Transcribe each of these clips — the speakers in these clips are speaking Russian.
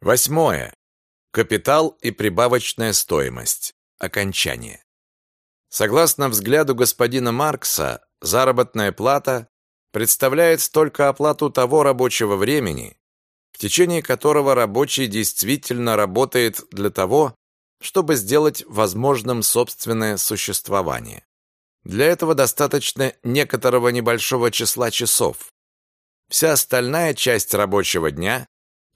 Восьмое. Капитал и прибавочная стоимость. Окончание. Согласно взгляду господина Маркса, заработная плата представляет только оплату того рабочего времени, в течение которого рабочий действительно работает для того, чтобы сделать возможным собственное существование. Для этого достаточно некоторого небольшого числа часов. Вся остальная часть рабочего дня,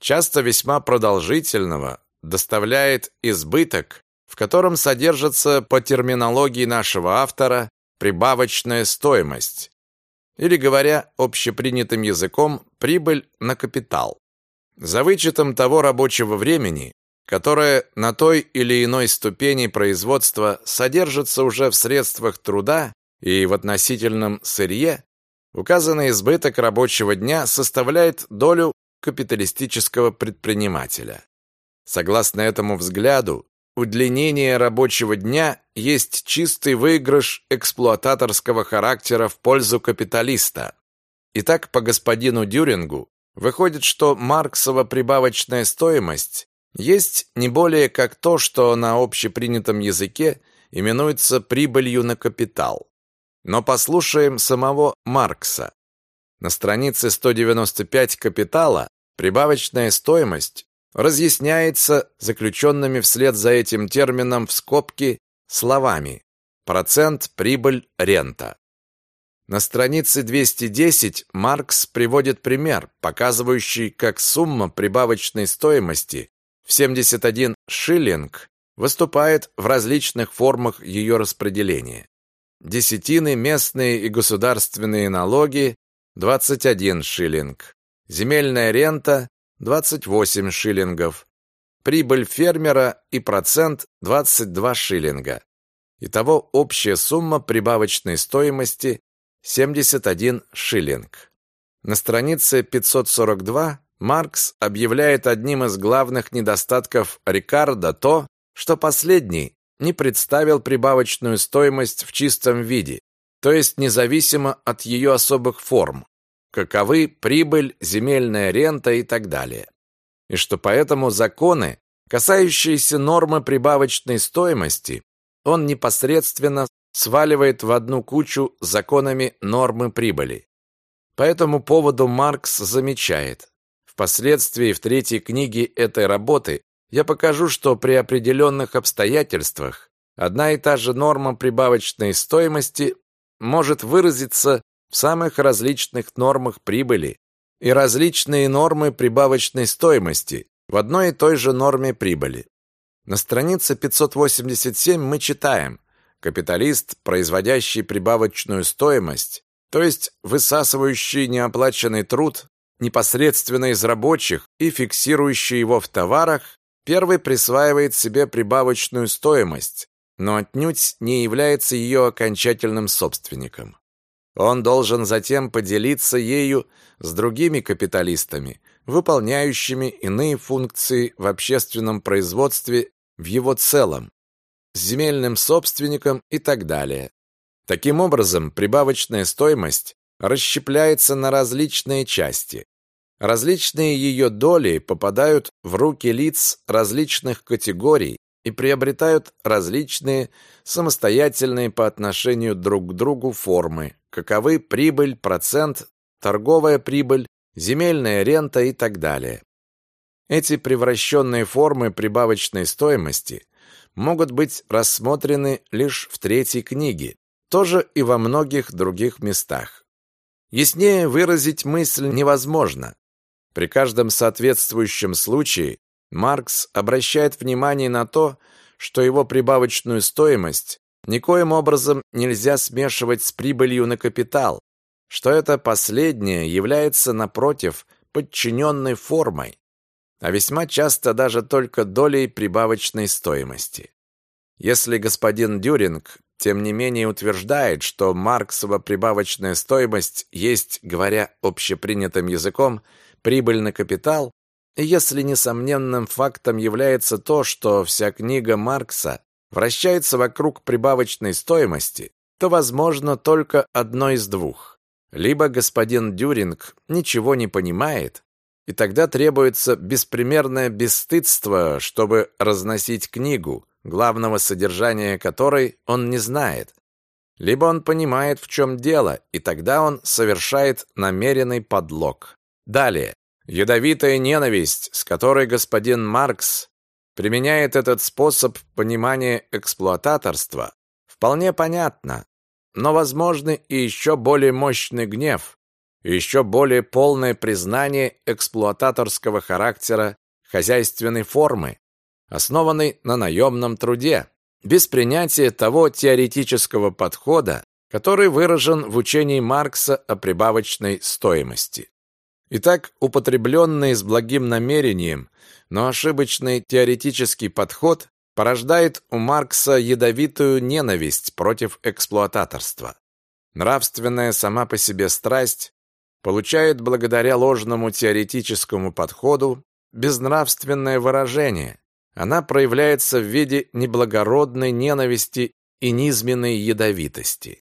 часто весьма продолжительного, доставляет избыток, в котором содержится по терминологии нашего автора прибавочная стоимость, или, говоря общепринятым языком, прибыль на капитал. За вычетом того рабочего времени, которое на той или иной ступени производства содержится уже в средствах труда и в относительном сырье, указанный избыток рабочего дня составляет долю капиталистического предпринимателя. Согласно этому взгляду, удлинение рабочего дня есть чистый выигрыш эксплуататорского характера в пользу капиталиста. Итак, по господину Дюрингу выходит, что Марксова прибавочная стоимость есть не более как то, что на общепринятом языке именуется прибылью на капитал. Но послушаем самого Маркса. На странице 195 «Капитала» прибавочная стоимость разъясняется заключенными вслед за этим термином в скобки словами «процент, прибыль, рента». На странице 210 Маркс приводит пример, показывающий, как сумма прибавочной стоимости в 71 шиллинг выступает в различных формах ее распределения. Десятины, местные и государственные налоги – 21 шиллинг. Земельная рента 28 шиллингов, прибыль фермера и процент 22 шиллинга. Итого общая сумма прибавочной стоимости 71 шиллинг. На странице 542 Маркс объявляет одним из главных недостатков Рикардо то, что последний не представил прибавочную стоимость в чистом виде, то есть независимо от ее особых форм каковы прибыль, земельная рента и так далее. И что поэтому законы, касающиеся нормы прибавочной стоимости, он непосредственно сваливает в одну кучу законами нормы прибыли. По этому поводу Маркс замечает, впоследствии в третьей книге этой работы я покажу, что при определенных обстоятельствах одна и та же норма прибавочной стоимости может выразиться в самых различных нормах прибыли и различные нормы прибавочной стоимости в одной и той же норме прибыли. На странице 587 мы читаем «Капиталист, производящий прибавочную стоимость, то есть высасывающий неоплаченный труд непосредственно из рабочих и фиксирующий его в товарах, первый присваивает себе прибавочную стоимость, но отнюдь не является ее окончательным собственником. Он должен затем поделиться ею с другими капиталистами, выполняющими иные функции в общественном производстве в его целом, с земельным собственником и так далее. Таким образом, прибавочная стоимость расщепляется на различные части. Различные ее доли попадают в руки лиц различных категорий и приобретают различные самостоятельные по отношению друг к другу формы, каковы прибыль, процент, торговая прибыль, земельная рента и так далее. Эти превращенные формы прибавочной стоимости могут быть рассмотрены лишь в третьей книге, тоже и во многих других местах. Яснее выразить мысль невозможно. При каждом соответствующем случае Маркс обращает внимание на то, что его прибавочную стоимость никоим образом нельзя смешивать с прибылью на капитал, что это последнее является, напротив, подчиненной формой, а весьма часто даже только долей прибавочной стоимости. Если господин Дюринг, тем не менее, утверждает, что Марксова прибавочная стоимость есть, говоря общепринятым языком, прибыль на капитал, и если несомненным фактом является то, что вся книга Маркса вращается вокруг прибавочной стоимости, то возможно только одно из двух. Либо господин Дюринг ничего не понимает, и тогда требуется беспримерное бесстыдство, чтобы разносить книгу, главного содержания которой он не знает. Либо он понимает, в чем дело, и тогда он совершает намеренный подлог. Далее. Ядовитая ненависть, с которой господин Маркс применяет этот способ понимания эксплуататорства, вполне понятно, но возможны и еще более мощный гнев, и еще более полное признание эксплуататорского характера хозяйственной формы, основанной на наемном труде, без принятия того теоретического подхода, который выражен в учении Маркса о прибавочной стоимости. Итак, употребленный с благим намерением, но ошибочный теоретический подход порождает у Маркса ядовитую ненависть против эксплуататорства. Нравственная сама по себе страсть получает благодаря ложному теоретическому подходу безнравственное выражение. Она проявляется в виде неблагородной ненависти и низменной ядовитости.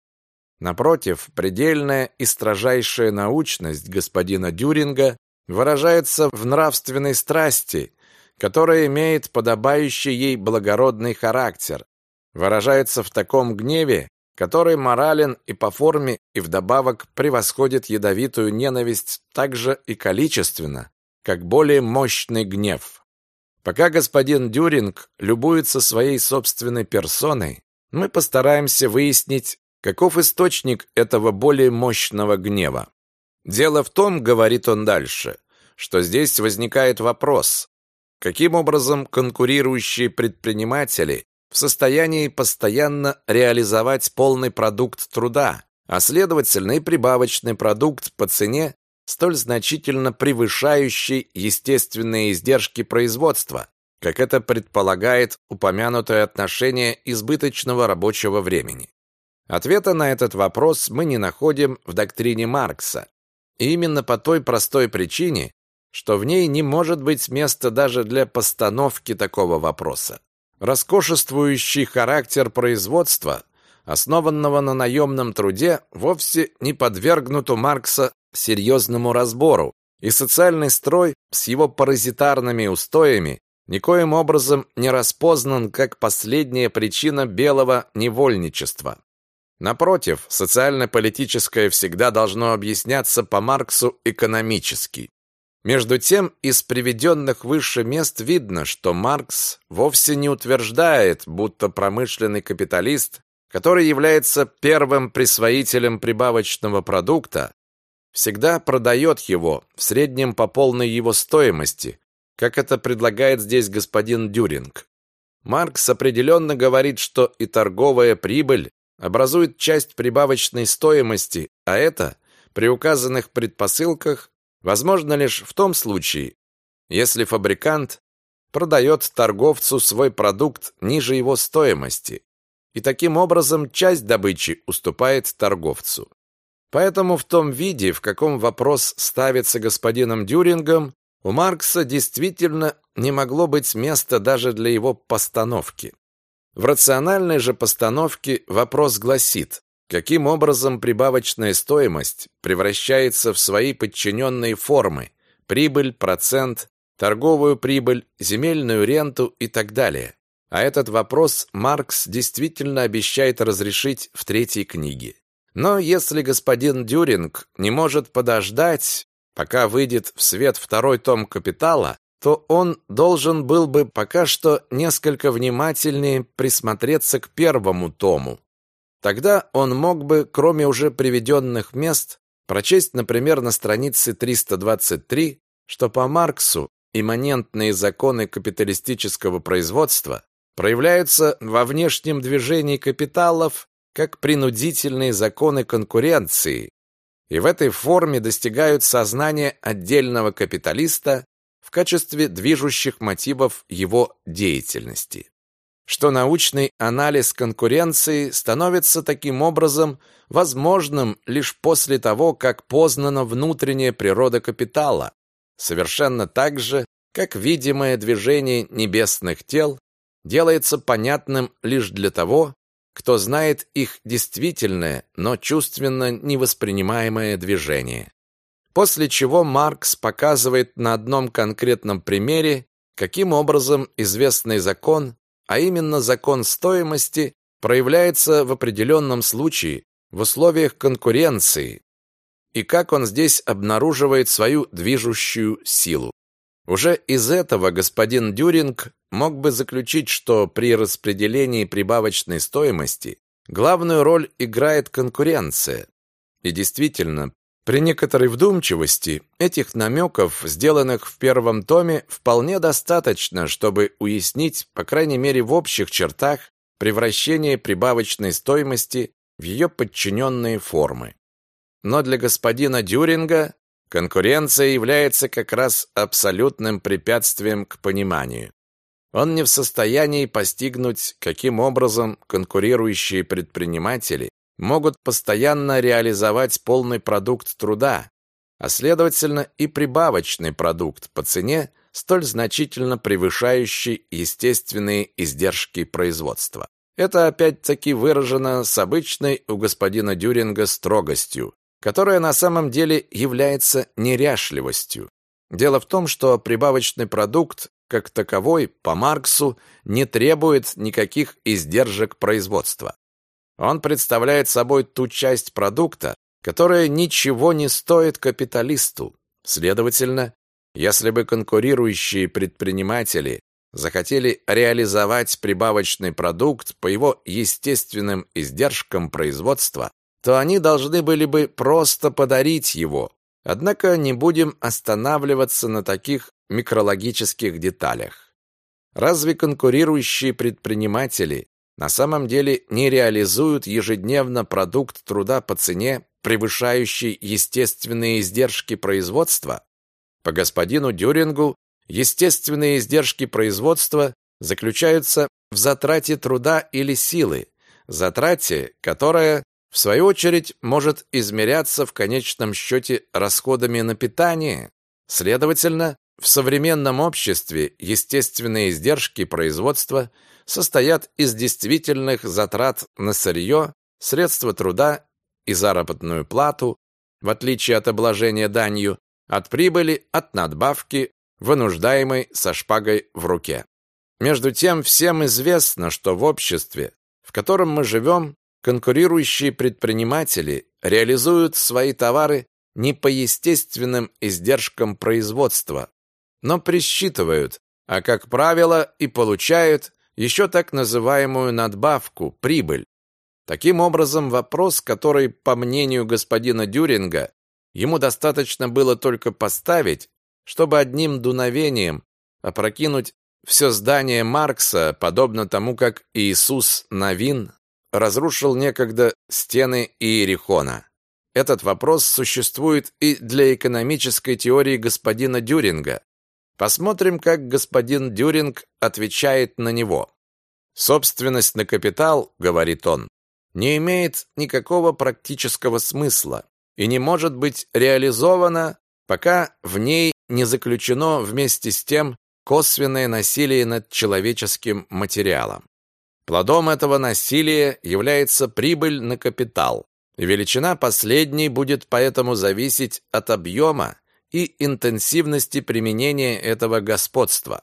Напротив, предельная и строжайшая научность господина Дюринга выражается в нравственной страсти, которая имеет подобающий ей благородный характер, выражается в таком гневе, который морален и по форме, и вдобавок превосходит ядовитую ненависть также и количественно, как более мощный гнев. Пока господин Дюринг любуется своей собственной персоной, мы постараемся выяснить, каков источник этого более мощного гнева. Дело в том, говорит он дальше, что здесь возникает вопрос, каким образом конкурирующие предприниматели в состоянии постоянно реализовать полный продукт труда, а следовательно и прибавочный продукт по цене, столь значительно превышающий естественные издержки производства, как это предполагает упомянутое отношение избыточного рабочего времени. Ответа на этот вопрос мы не находим в доктрине Маркса. И именно по той простой причине, что в ней не может быть места даже для постановки такого вопроса. Роскошествующий характер производства, основанного на наемном труде, вовсе не подвергнут у Маркса серьезному разбору, и социальный строй с его паразитарными устоями никоим образом не распознан как последняя причина белого невольничества. Напротив, социально-политическое всегда должно объясняться по Марксу экономически. Между тем, из приведенных выше мест видно, что Маркс вовсе не утверждает, будто промышленный капиталист, который является первым присвоителем прибавочного продукта, всегда продает его в среднем по полной его стоимости, как это предлагает здесь господин Дюринг. Маркс определенно говорит, что и торговая прибыль образует часть прибавочной стоимости, а это при указанных предпосылках возможно лишь в том случае, если фабрикант продает торговцу свой продукт ниже его стоимости, и таким образом часть добычи уступает торговцу. Поэтому в том виде, в каком вопрос ставится господином Дюрингом, у Маркса действительно не могло быть места даже для его постановки. В рациональной же постановке вопрос гласит, Каким образом прибавочная стоимость превращается в свои подчиненные формы – прибыль, процент, торговую прибыль, земельную ренту и так далее? А этот вопрос Маркс действительно обещает разрешить в третьей книге. Но если господин Дюринг не может подождать, пока выйдет в свет второй том «Капитала», то он должен был бы пока что несколько внимательнее присмотреться к первому тому, Тогда он мог бы, кроме уже приведенных мест, прочесть, например, на странице 323, что по Марксу имманентные законы капиталистического производства проявляются во внешнем движении капиталов как принудительные законы конкуренции, и в этой форме достигают сознания отдельного капиталиста в качестве движущих мотивов его деятельности что научный анализ конкуренции становится таким образом возможным лишь после того, как познана внутренняя природа капитала, совершенно так же, как видимое движение небесных тел делается понятным лишь для того, кто знает их действительное, но чувственно невоспринимаемое движение. После чего Маркс показывает на одном конкретном примере, каким образом известный закон, а именно закон стоимости, проявляется в определенном случае в условиях конкуренции и как он здесь обнаруживает свою движущую силу. Уже из этого господин Дюринг мог бы заключить, что при распределении прибавочной стоимости главную роль играет конкуренция. И действительно, при некоторой вдумчивости этих намеков, сделанных в первом томе, вполне достаточно, чтобы уяснить, по крайней мере в общих чертах, превращение прибавочной стоимости в ее подчиненные формы. Но для господина Дюринга конкуренция является как раз абсолютным препятствием к пониманию. Он не в состоянии постигнуть, каким образом конкурирующие предприниматели могут постоянно реализовать полный продукт труда, а следовательно и прибавочный продукт по цене, столь значительно превышающий естественные издержки производства. Это опять-таки выражено с обычной у господина Дюринга строгостью, которая на самом деле является неряшливостью. Дело в том, что прибавочный продукт как таковой по Марксу не требует никаких издержек производства. Он представляет собой ту часть продукта, которая ничего не стоит капиталисту. Следовательно, если бы конкурирующие предприниматели захотели реализовать прибавочный продукт по его естественным издержкам производства, то они должны были бы просто подарить его. Однако не будем останавливаться на таких микрологических деталях. Разве конкурирующие предприниматели на самом деле не реализуют ежедневно продукт труда по цене, превышающей естественные издержки производства? По господину Дюрингу, естественные издержки производства заключаются в затрате труда или силы, затрате, которая, в свою очередь, может измеряться в конечном счете расходами на питание. Следовательно, в современном обществе естественные издержки производства – состоят из действительных затрат на сырье, средства труда и заработную плату, в отличие от обложения данью, от прибыли, от надбавки, вынуждаемой со шпагой в руке. Между тем, всем известно, что в обществе, в котором мы живем, конкурирующие предприниматели реализуют свои товары не по естественным издержкам производства, но присчитывают, а, как правило, и получают еще так называемую надбавку, прибыль. Таким образом, вопрос, который, по мнению господина Дюринга, ему достаточно было только поставить, чтобы одним дуновением опрокинуть все здание Маркса, подобно тому, как Иисус Навин разрушил некогда стены Иерихона. Этот вопрос существует и для экономической теории господина Дюринга, Посмотрим, как господин Дюринг отвечает на него. Собственность на капитал, говорит он, не имеет никакого практического смысла и не может быть реализована, пока в ней не заключено вместе с тем косвенное насилие над человеческим материалом. Плодом этого насилия является прибыль на капитал, величина последней будет поэтому зависеть от объема и интенсивности применения этого господства.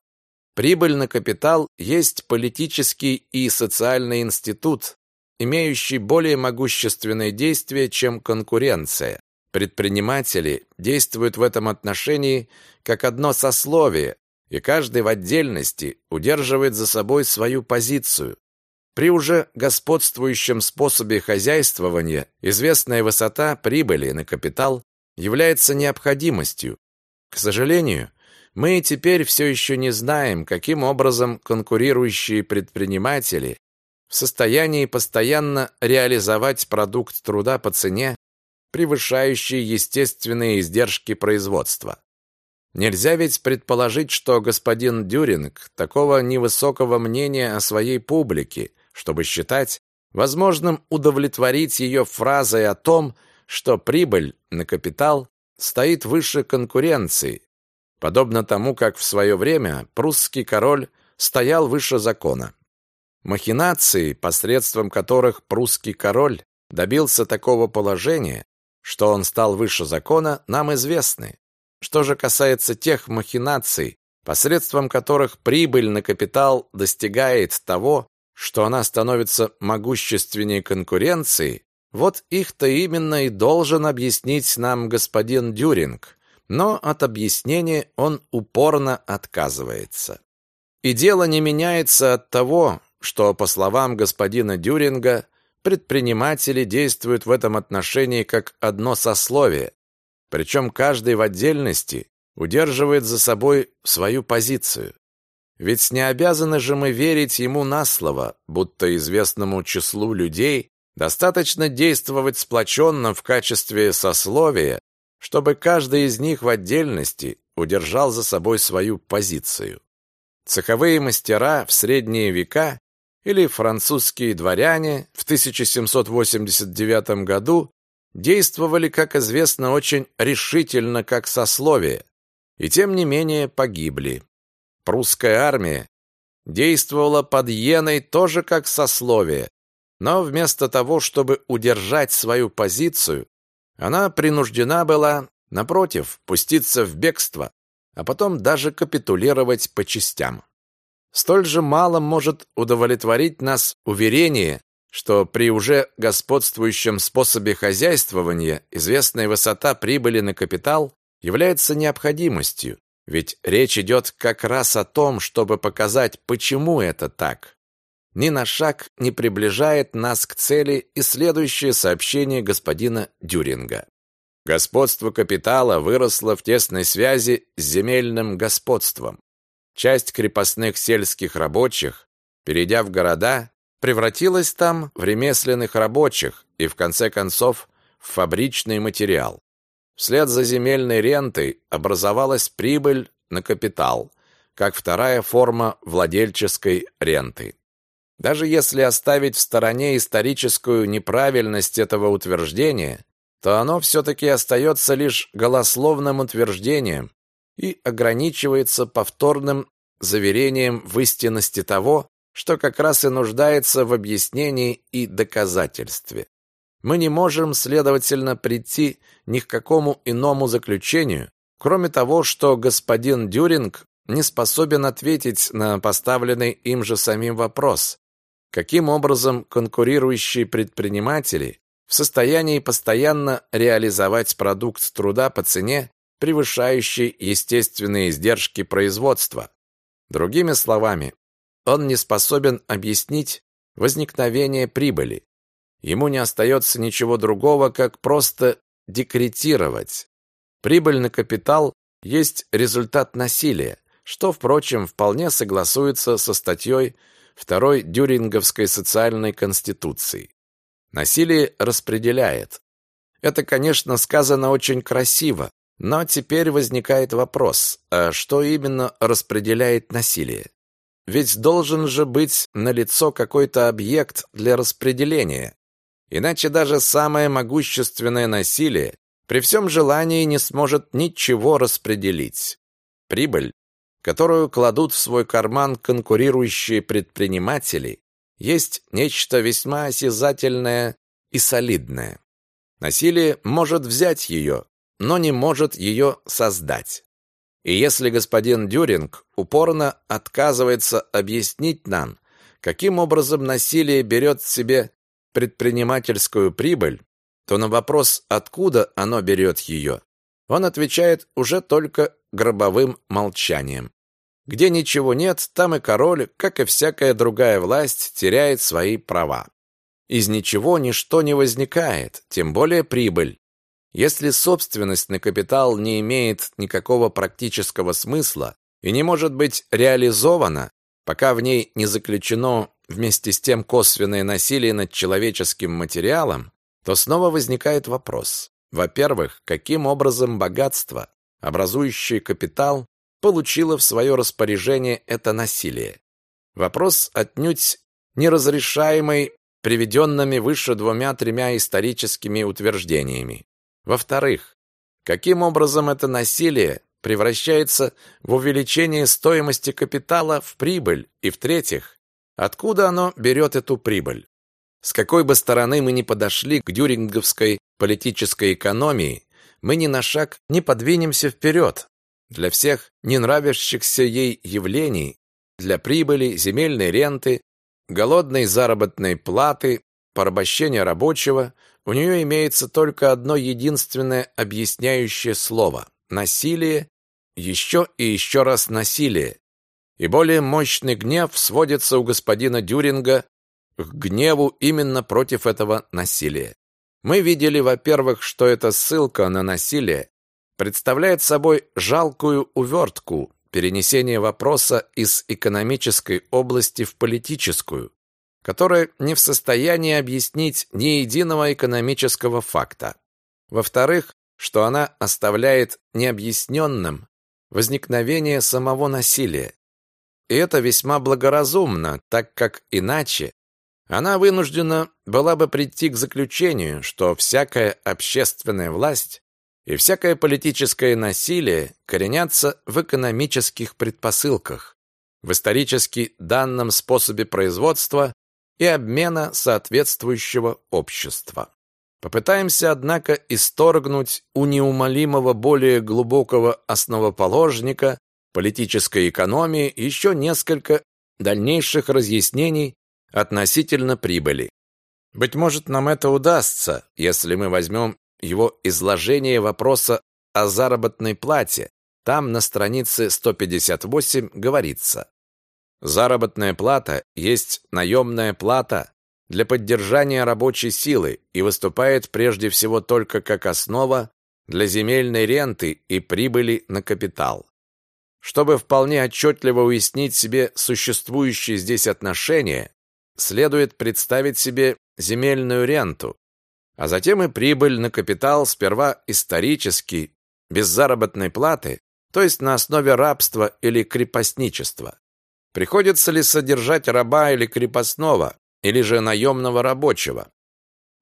Прибыль на капитал есть политический и социальный институт, имеющий более могущественное действие, чем конкуренция. Предприниматели действуют в этом отношении как одно сословие, и каждый в отдельности удерживает за собой свою позицию. При уже господствующем способе хозяйствования известная высота прибыли на капитал является необходимостью. К сожалению, мы теперь все еще не знаем, каким образом конкурирующие предприниматели в состоянии постоянно реализовать продукт труда по цене, превышающей естественные издержки производства. Нельзя ведь предположить, что господин Дюринг такого невысокого мнения о своей публике, чтобы считать возможным удовлетворить ее фразой о том, что прибыль на капитал стоит выше конкуренции, подобно тому, как в свое время прусский король стоял выше закона. Махинации, посредством которых прусский король добился такого положения, что он стал выше закона, нам известны. Что же касается тех махинаций, посредством которых прибыль на капитал достигает того, что она становится могущественнее конкуренции, вот их-то именно и должен объяснить нам господин Дюринг, но от объяснения он упорно отказывается. И дело не меняется от того, что, по словам господина Дюринга, предприниматели действуют в этом отношении как одно сословие, причем каждый в отдельности удерживает за собой свою позицию. Ведь не обязаны же мы верить ему на слово, будто известному числу людей достаточно действовать сплоченно в качестве сословия, чтобы каждый из них в отдельности удержал за собой свою позицию. Цеховые мастера в средние века или французские дворяне в 1789 году действовали, как известно, очень решительно как сословие, и тем не менее погибли. Прусская армия действовала под Йеной тоже как сословие, но вместо того, чтобы удержать свою позицию, она принуждена была, напротив, пуститься в бегство, а потом даже капитулировать по частям. Столь же мало может удовлетворить нас уверение, что при уже господствующем способе хозяйствования известная высота прибыли на капитал является необходимостью, ведь речь идет как раз о том, чтобы показать, почему это так. Ни на шаг не приближает нас к цели и следующее сообщение господина Дюринга. Господство капитала выросло в тесной связи с земельным господством. Часть крепостных сельских рабочих, перейдя в города, превратилась там в ремесленных рабочих и, в конце концов, в фабричный материал. Вслед за земельной рентой образовалась прибыль на капитал, как вторая форма владельческой ренты. Даже если оставить в стороне историческую неправильность этого утверждения, то оно все-таки остается лишь голословным утверждением и ограничивается повторным заверением в истинности того, что как раз и нуждается в объяснении и доказательстве. Мы не можем, следовательно, прийти ни к какому иному заключению, кроме того, что господин Дюринг не способен ответить на поставленный им же самим вопрос, каким образом конкурирующие предприниматели в состоянии постоянно реализовать продукт труда по цене, превышающей естественные издержки производства. Другими словами, он не способен объяснить возникновение прибыли. Ему не остается ничего другого, как просто декретировать. Прибыль на капитал есть результат насилия, что, впрочем, вполне согласуется со статьей второй Дюринговской социальной конституции. Насилие распределяет. Это, конечно, сказано очень красиво, но теперь возникает вопрос, а что именно распределяет насилие? Ведь должен же быть налицо какой-то объект для распределения. Иначе даже самое могущественное насилие при всем желании не сможет ничего распределить. Прибыль, которую кладут в свой карман конкурирующие предприниматели, есть нечто весьма осязательное и солидное. Насилие может взять ее, но не может ее создать. И если господин Дюринг упорно отказывается объяснить нам, каким образом насилие берет себе предпринимательскую прибыль, то на вопрос, откуда оно берет ее, он отвечает уже только гробовым молчанием. Где ничего нет, там и король, как и всякая другая власть, теряет свои права. Из ничего ничто не возникает, тем более прибыль. Если собственность на капитал не имеет никакого практического смысла и не может быть реализована, пока в ней не заключено вместе с тем косвенное насилие над человеческим материалом, то снова возникает вопрос. Во-первых, каким образом богатство, образующее капитал, получило в свое распоряжение это насилие? Вопрос отнюдь неразрешаемый приведенными выше двумя-тремя историческими утверждениями. Во-вторых, каким образом это насилие превращается в увеличение стоимости капитала в прибыль? И в-третьих, откуда оно берет эту прибыль? С какой бы стороны мы ни подошли к дюринговской политической экономии, мы ни на шаг не подвинемся вперед. Для всех не нравящихся ей явлений, для прибыли, земельной ренты, голодной заработной платы, порабощения рабочего, у нее имеется только одно единственное объясняющее слово – насилие, еще и еще раз насилие. И более мощный гнев сводится у господина Дюринга к гневу именно против этого насилия. Мы видели, во-первых, что эта ссылка на насилие представляет собой жалкую увертку, перенесение вопроса из экономической области в политическую, которая не в состоянии объяснить ни единого экономического факта. Во-вторых, что она оставляет необъясненным возникновение самого насилия. И это весьма благоразумно, так как иначе она вынуждена была бы прийти к заключению, что всякая общественная власть и всякое политическое насилие коренятся в экономических предпосылках, в исторически данном способе производства и обмена соответствующего общества. Попытаемся, однако, исторгнуть у неумолимого более глубокого основоположника политической экономии еще несколько дальнейших разъяснений относительно прибыли. Быть может, нам это удастся, если мы возьмем его изложение вопроса о заработной плате. Там на странице 158 говорится: Заработная плата есть наемная плата для поддержания рабочей силы и выступает прежде всего только как основа для земельной ренты и прибыли на капитал. Чтобы вполне отчетливо уяснить себе существующие здесь отношения, следует представить себе земельную ренту, а затем и прибыль на капитал сперва исторически, без заработной платы, то есть на основе рабства или крепостничества. Приходится ли содержать раба или крепостного, или же наемного рабочего?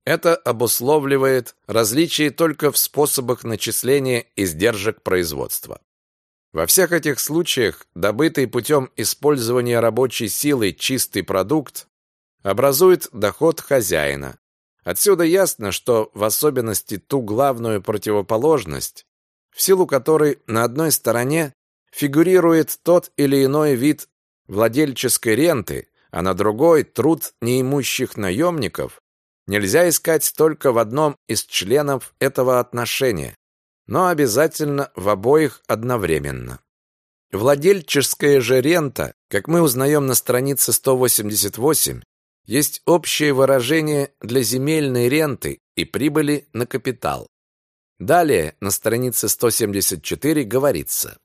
Это обусловливает различие только в способах начисления издержек производства. Во всех этих случаях добытый путем использования рабочей силы чистый продукт образует доход хозяина. Отсюда ясно, что в особенности ту главную противоположность, в силу которой на одной стороне фигурирует тот или иной вид владельческой ренты, а на другой труд неимущих наемников, нельзя искать только в одном из членов этого отношения, но обязательно в обоих одновременно. Владельческая же рента, как мы узнаем на странице 188, есть общее выражение для земельной ренты и прибыли на капитал. Далее на странице 174 говорится: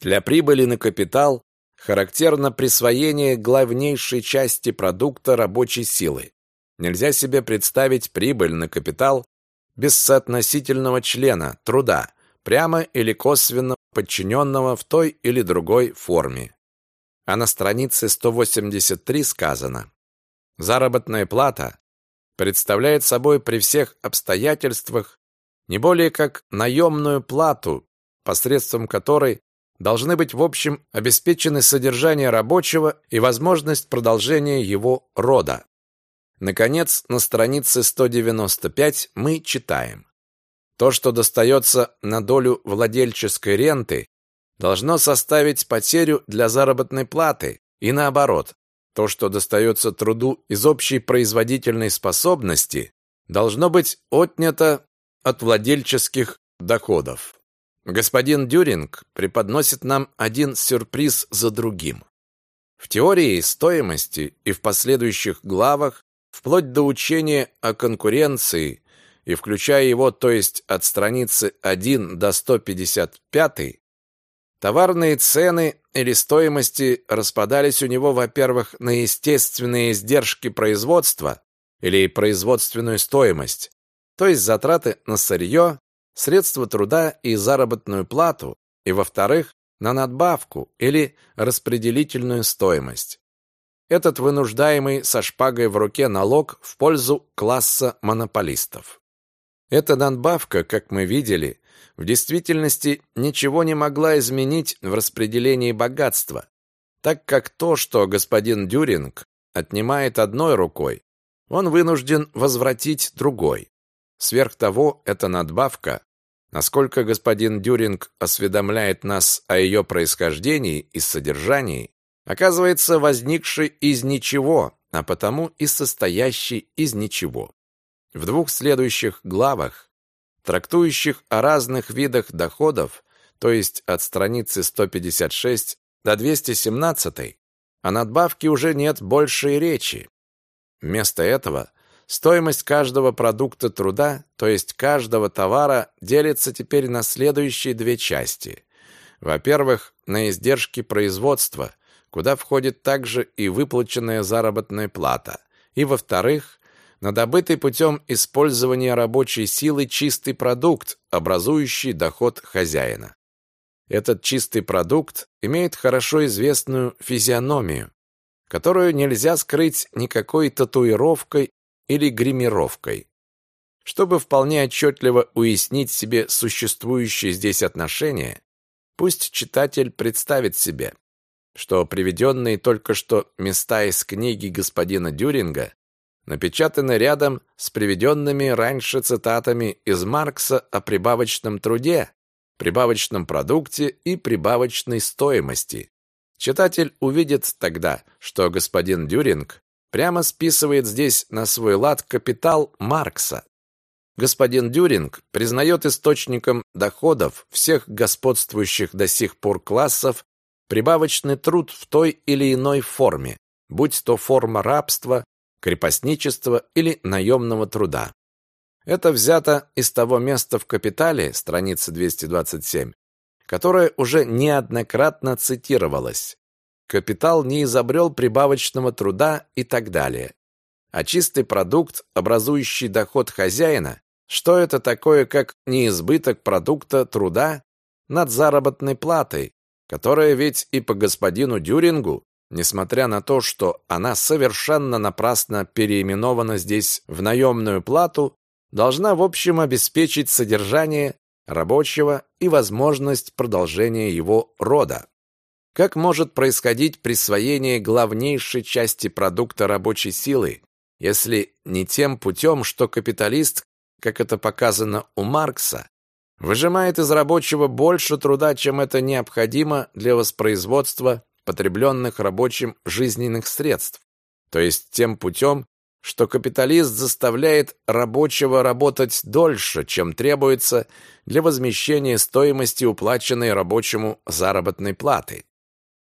для прибыли на капитал характерно присвоение главнейшей части продукта рабочей силы. Нельзя себе представить прибыль на капитал без соотносительного члена труда, прямо или косвенно подчиненного в той или другой форме. А на странице 183 сказано: Заработная плата представляет собой при всех обстоятельствах не более как наемную плату, посредством которой должны быть в общем обеспечены содержание рабочего и возможность продолжения его рода. Наконец, на странице 195 мы читаем: то, что достается на долю владельческой ренты, должно составить потерю для заработной платы и наоборот. То, что достается труду из общей производительной способности, должно быть отнято от владельческих доходов. Господин Дюринг преподносит нам один сюрприз за другим. В теории стоимости и в последующих главах, вплоть до учения о конкуренции и включая его, то есть от страницы 1 до 155, Товарные цены или стоимости распадались у него, во-первых, на естественные издержки производства или производственную стоимость, то есть затраты на сырье, средства труда и заработную плату, и, во-вторых, на надбавку или распределительную стоимость. Этот вынуждаемый со шпагой в руке налог в пользу класса монополистов. Эта надбавка, как мы видели, в действительности ничего не могла изменить в распределении богатства, так как то, что господин Дюринг отнимает одной рукой, он вынужден возвратить другой. Сверх того, эта надбавка, насколько господин Дюринг осведомляет нас о ее происхождении и содержании, оказывается возникшей из ничего, а потому и состоящей из ничего. В двух следующих главах, трактующих о разных видах доходов, то есть от страницы 156 до 217, о надбавке уже нет большей речи. Вместо этого стоимость каждого продукта труда, то есть каждого товара, делится теперь на следующие две части. Во-первых, на издержки производства, куда входит также и выплаченная заработная плата. И во-вторых, на добытый путем использования рабочей силы чистый продукт, образующий доход хозяина. Этот чистый продукт имеет хорошо известную физиономию, которую нельзя скрыть никакой татуировкой или гримировкой. Чтобы вполне отчетливо уяснить себе существующие здесь отношения, пусть читатель представит себе, что приведенные только что места из книги господина Дюринга напечатаны рядом с приведенными раньше цитатами из Маркса о прибавочном труде, прибавочном продукте и прибавочной стоимости. Читатель увидит тогда, что господин Дюринг прямо списывает здесь на свой лад капитал Маркса. Господин Дюринг признает источником доходов всех господствующих до сих пор классов прибавочный труд в той или иной форме, будь то форма рабства, крепостничества или наемного труда. Это взято из того места в «Капитале», страница 227, которое уже неоднократно цитировалось. «Капитал не изобрел прибавочного труда» и так далее. А чистый продукт, образующий доход хозяина, что это такое, как неизбыток продукта труда над заработной платой, которая ведь и по господину Дюрингу, несмотря на то, что она совершенно напрасно переименована здесь в наемную плату, должна в общем обеспечить содержание рабочего и возможность продолжения его рода. Как может происходить присвоение главнейшей части продукта рабочей силы, если не тем путем, что капиталист, как это показано у Маркса, выжимает из рабочего больше труда, чем это необходимо для воспроизводства потребленных рабочим жизненных средств, то есть тем путем, что капиталист заставляет рабочего работать дольше, чем требуется для возмещения стоимости уплаченной рабочему заработной платы.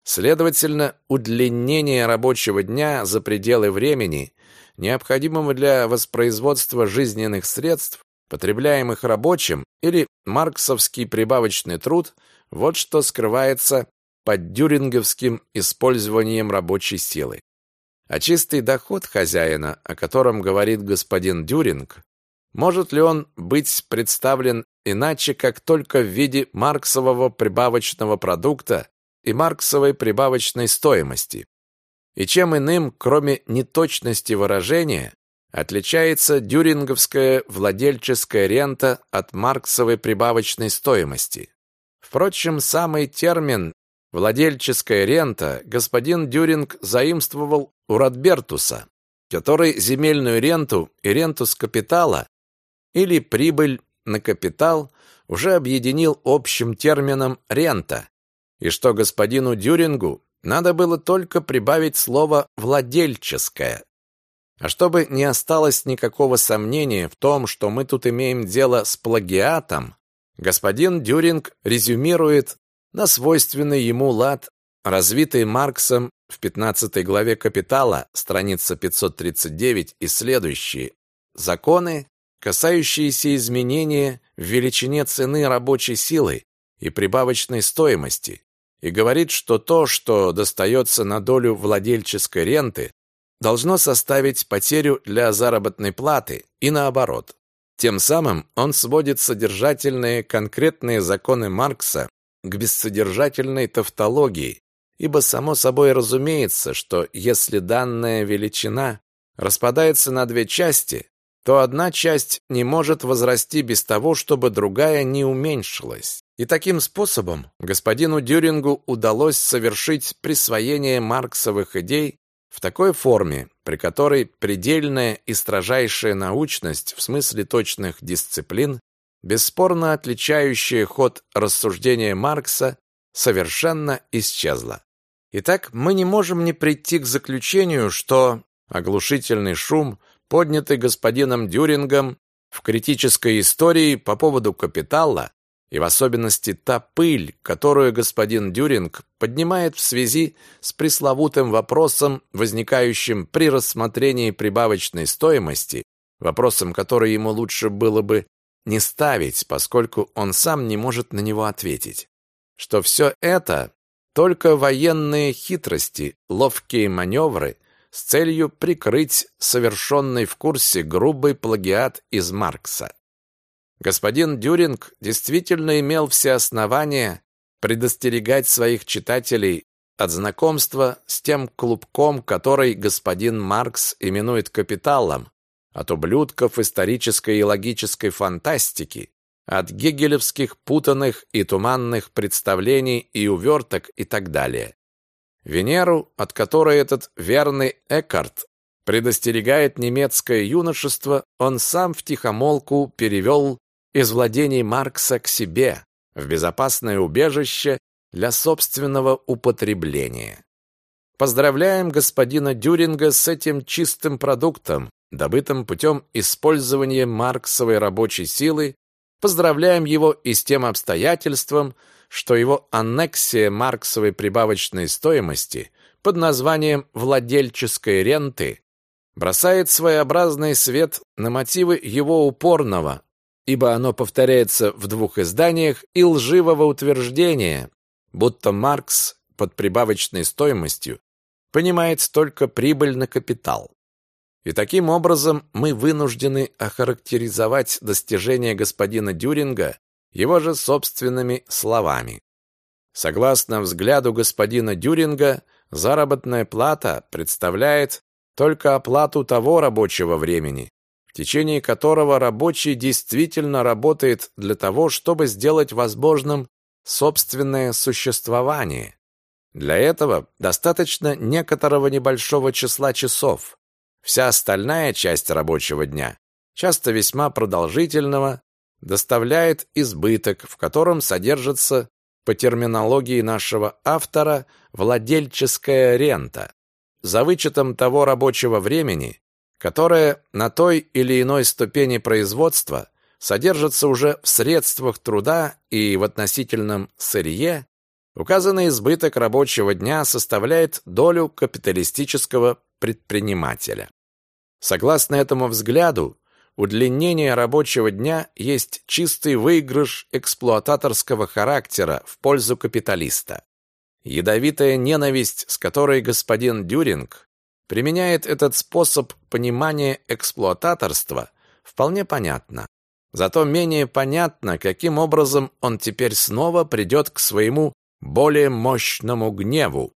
Следовательно, удлинение рабочего дня за пределы времени, необходимого для воспроизводства жизненных средств, потребляемых рабочим, или марксовский прибавочный труд, вот что скрывается под дюринговским использованием рабочей силы. А чистый доход хозяина, о котором говорит господин Дюринг, может ли он быть представлен иначе, как только в виде марксового прибавочного продукта и марксовой прибавочной стоимости? И чем иным, кроме неточности выражения, отличается дюринговская владельческая рента от марксовой прибавочной стоимости. Впрочем, самый термин «владельческая рента» господин Дюринг заимствовал у Радбертуса, который земельную ренту и ренту с капитала или прибыль на капитал уже объединил общим термином «рента», и что господину Дюрингу надо было только прибавить слово «владельческое», а чтобы не осталось никакого сомнения в том, что мы тут имеем дело с плагиатом, господин Дюринг резюмирует на свойственный ему лад, развитый Марксом в 15 главе «Капитала», страница 539 и следующие, законы, касающиеся изменения в величине цены рабочей силы и прибавочной стоимости, и говорит, что то, что достается на долю владельческой ренты, должно составить потерю для заработной платы и наоборот. Тем самым он сводит содержательные конкретные законы Маркса к бессодержательной тавтологии, ибо само собой разумеется, что если данная величина распадается на две части, то одна часть не может возрасти без того, чтобы другая не уменьшилась. И таким способом господину Дюрингу удалось совершить присвоение марксовых идей В такой форме, при которой предельная и строжайшая научность в смысле точных дисциплин, бесспорно отличающая ход рассуждения Маркса, совершенно исчезла. Итак, мы не можем не прийти к заключению, что оглушительный шум, поднятый господином Дюрингом в критической истории по поводу капитала, и в особенности та пыль, которую господин Дюринг поднимает в связи с пресловутым вопросом, возникающим при рассмотрении прибавочной стоимости, вопросом, который ему лучше было бы не ставить, поскольку он сам не может на него ответить. Что все это только военные хитрости, ловкие маневры с целью прикрыть совершенный в курсе грубый плагиат из Маркса. Господин Дюринг действительно имел все основания предостерегать своих читателей от знакомства с тем клубком, который господин Маркс именует капиталом, от ублюдков исторической и логической фантастики, от гегелевских путанных и туманных представлений и уверток и так далее. Венеру, от которой этот верный Эккарт предостерегает немецкое юношество, он сам втихомолку перевел из владений Маркса к себе, в безопасное убежище для собственного употребления. Поздравляем господина Дюринга с этим чистым продуктом, добытым путем использования марксовой рабочей силы, поздравляем его и с тем обстоятельством, что его аннексия марксовой прибавочной стоимости под названием «владельческой ренты» бросает своеобразный свет на мотивы его упорного, ибо оно повторяется в двух изданиях, и лживого утверждения, будто Маркс под прибавочной стоимостью понимает только прибыль на капитал. И таким образом мы вынуждены охарактеризовать достижения господина Дюринга его же собственными словами. Согласно взгляду господина Дюринга, заработная плата представляет только оплату того рабочего времени, в течение которого рабочий действительно работает для того, чтобы сделать возможным собственное существование. Для этого достаточно некоторого небольшого числа часов. Вся остальная часть рабочего дня, часто весьма продолжительного, доставляет избыток, в котором содержится, по терминологии нашего автора, владельческая рента. За вычетом того рабочего времени, которое на той или иной ступени производства содержится уже в средствах труда и в относительном сырье, указанный избыток рабочего дня составляет долю капиталистического предпринимателя. Согласно этому взгляду, удлинение рабочего дня есть чистый выигрыш эксплуататорского характера в пользу капиталиста. Ядовитая ненависть, с которой господин Дюринг применяет этот способ понимания эксплуататорства, вполне понятно. Зато менее понятно, каким образом он теперь снова придет к своему более мощному гневу.